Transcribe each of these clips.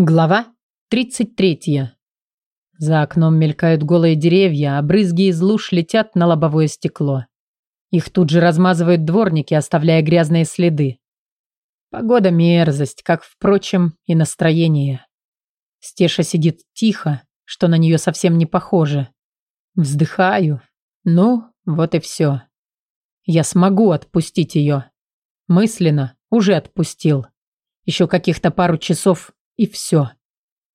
Глава 33. За окном мелькают голые деревья, а брызги из луж летят на лобовое стекло. Их тут же размазывают дворники, оставляя грязные следы. Погода мерзость, как, впрочем, и настроение. Стеша сидит тихо, что на нее совсем не похоже. Вздыхаю. Ну, вот и все. Я смогу отпустить ее. Мысленно уже отпустил. Еще каких-то пару часов и все.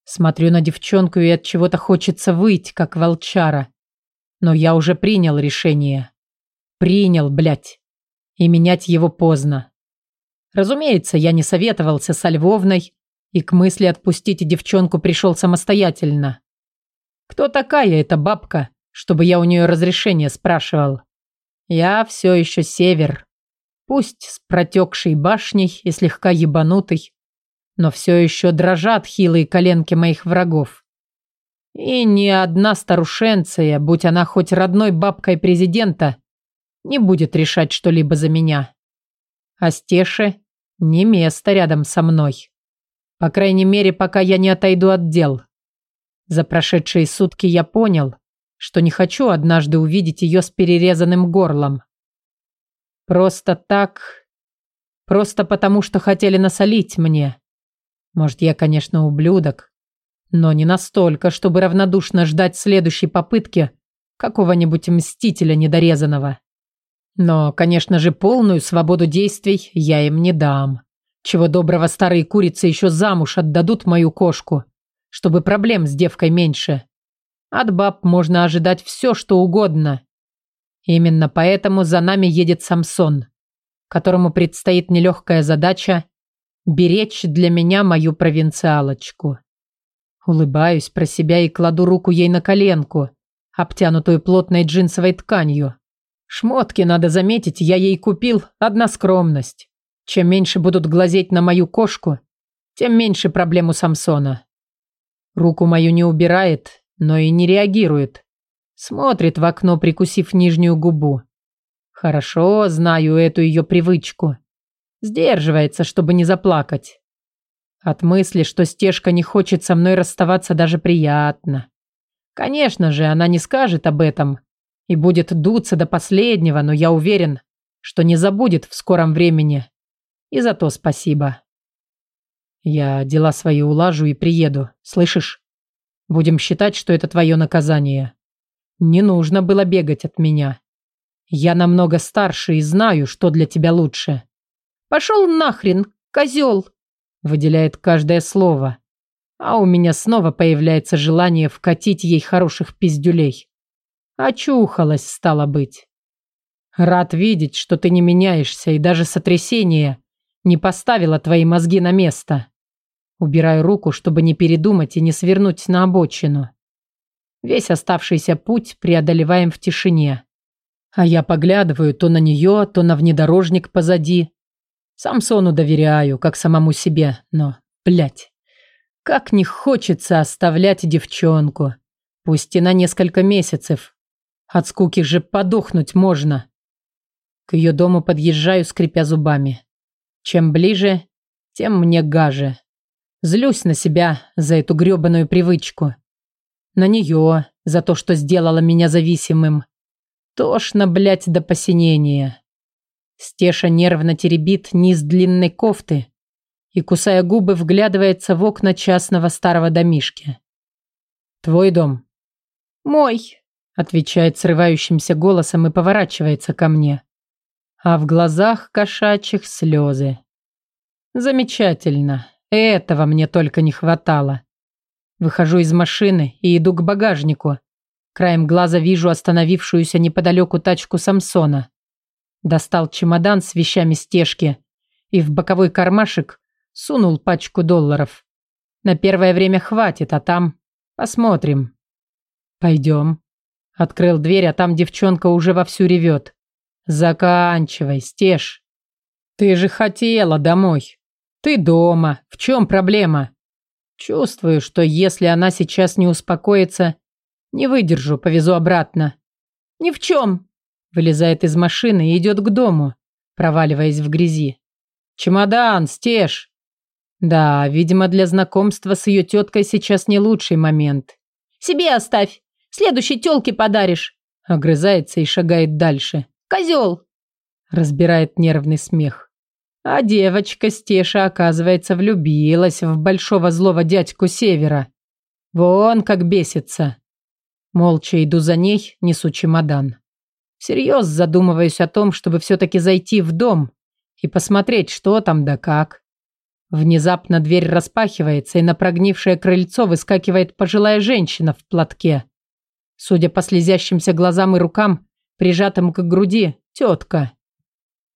Смотрю на девчонку и от чего-то хочется выйти, как волчара. Но я уже принял решение. Принял, блядь. И менять его поздно. Разумеется, я не советовался со Львовной и к мысли отпустить девчонку пришел самостоятельно. Кто такая эта бабка, чтобы я у нее разрешение спрашивал? Я все еще север. Пусть с протекшей башней и слегка ебанутый, но все еще дрожат хилые коленки моих врагов. И ни одна старушенция, будь она хоть родной бабкой президента, не будет решать что-либо за меня. А Стеше не место рядом со мной. По крайней мере, пока я не отойду от дел. За прошедшие сутки я понял, что не хочу однажды увидеть ее с перерезанным горлом. Просто так... Просто потому, что хотели насолить мне. Может, я, конечно, ублюдок, но не настолько, чтобы равнодушно ждать следующей попытки какого-нибудь мстителя недорезанного. Но, конечно же, полную свободу действий я им не дам. Чего доброго старые курицы еще замуж отдадут мою кошку, чтобы проблем с девкой меньше. От баб можно ожидать все, что угодно. Именно поэтому за нами едет Самсон, которому предстоит нелегкая задача беречь для меня мою провинциалочку. Улыбаюсь про себя и кладу руку ей на коленку, обтянутую плотной джинсовой тканью. Шмотки, надо заметить, я ей купил, одна скромность. Чем меньше будут глазеть на мою кошку, тем меньше проблем у Самсона. Руку мою не убирает, но и не реагирует. Смотрит в окно, прикусив нижнюю губу. Хорошо знаю эту ее привычку. Сдерживается, чтобы не заплакать. От мысли, что Стежка не хочет со мной расставаться, даже приятно. Конечно же, она не скажет об этом и будет дуться до последнего, но я уверен, что не забудет в скором времени. И за то спасибо. Я дела свои улажу и приеду, слышишь? Будем считать, что это твое наказание. Не нужно было бегать от меня. Я намного старше и знаю, что для тебя лучше. «Пошел нахрен, козел!» Выделяет каждое слово. А у меня снова появляется желание вкатить ей хороших пиздюлей. Очухалась, стало быть. Рад видеть, что ты не меняешься, и даже сотрясение не поставило твои мозги на место. Убираю руку, чтобы не передумать и не свернуть на обочину. Весь оставшийся путь преодолеваем в тишине. А я поглядываю то на нее, то на внедорожник позади. Самсону доверяю, как самому себе, но, блядь, как не хочется оставлять девчонку, пусть и на несколько месяцев. От скуки же подохнуть можно. К ее дому подъезжаю, скрипя зубами. Чем ближе, тем мне гаже. Злюсь на себя за эту грёбаную привычку. На нее, за то, что сделала меня зависимым. Тошно, блядь, до посинения. Стеша нервно теребит низ длинной кофты и, кусая губы, вглядывается в окна частного старого домишки. «Твой дом?» «Мой», — отвечает срывающимся голосом и поворачивается ко мне. А в глазах кошачьих слезы. «Замечательно. Этого мне только не хватало». Выхожу из машины и иду к багажнику. Краем глаза вижу остановившуюся неподалеку тачку Самсона. Достал чемодан с вещами стежки и в боковой кармашек сунул пачку долларов. На первое время хватит, а там посмотрим. Пойдем. Открыл дверь, а там девчонка уже вовсю ревет. Заканчивай, стеж. Ты же хотела домой. Ты дома. В чем проблема? Чувствую, что если она сейчас не успокоится, не выдержу, повезу обратно. Ни в чем. Вылезает из машины и идет к дому, проваливаясь в грязи. «Чемодан, стеж!» Да, видимо, для знакомства с ее теткой сейчас не лучший момент. Себе оставь. Следующей тёлке подаришь. Огрызается и шагает дальше. Козел. Разбирает нервный смех. А девочка Стеша, оказывается, влюбилась в большого злого дядьку Севера. Вон как бесится. Молча иду за ней, несу чемодан. Всерьез задумываюсь о том, чтобы все-таки зайти в дом и посмотреть, что там да как. Внезапно дверь распахивается, и на прогнившее крыльцо выскакивает пожилая женщина в платке. Судя по слезящимся глазам и рукам, прижатым к груди, тетка.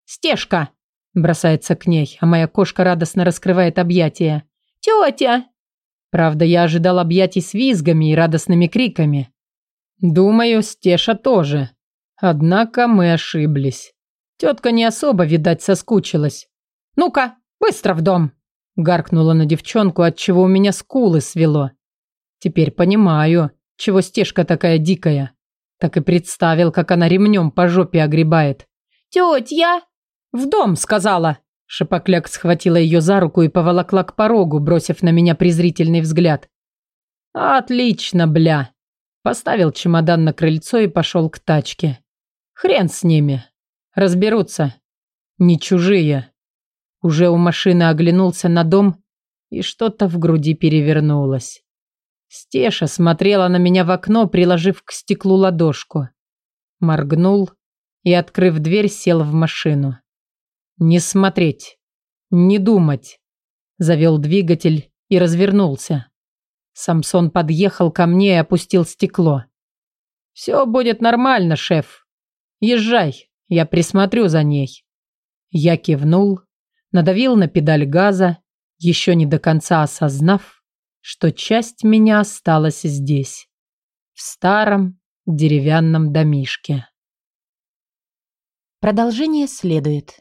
«Стежка!» бросается к ней, а моя кошка радостно раскрывает объятия. «Тетя!» Правда, я ожидал объятий с визгами и радостными криками. Думаю, Стеша тоже. Однако мы ошиблись. Тетка не особо, видать, соскучилась. «Ну-ка, быстро в дом!» Гаркнула на девчонку, от чего у меня скулы свело. Теперь понимаю, чего стежка такая дикая. Так и представил, как она ремнем по жопе огребает. «Теть, я...» «В дом», сказала. Шапокляк схватила ее за руку и поволокла к порогу, бросив на меня презрительный взгляд. «Отлично, бля!» Поставил чемодан на крыльцо и пошел к тачке. «Хрен с ними. Разберутся. Не чужие». Уже у машины оглянулся на дом, и что-то в груди перевернулось. Стеша смотрела на меня в окно, приложив к стеклу ладошку. Моргнул и, открыв дверь, сел в машину. Не смотреть, не думать. Завел двигатель и развернулся. Самсон подъехал ко мне и опустил стекло. «Все будет нормально, шеф. Езжай, я присмотрю за ней». Я кивнул надавил на педаль газа, еще не до конца осознав, что часть меня осталась здесь, в старом деревянном домишке. Продолжение следует.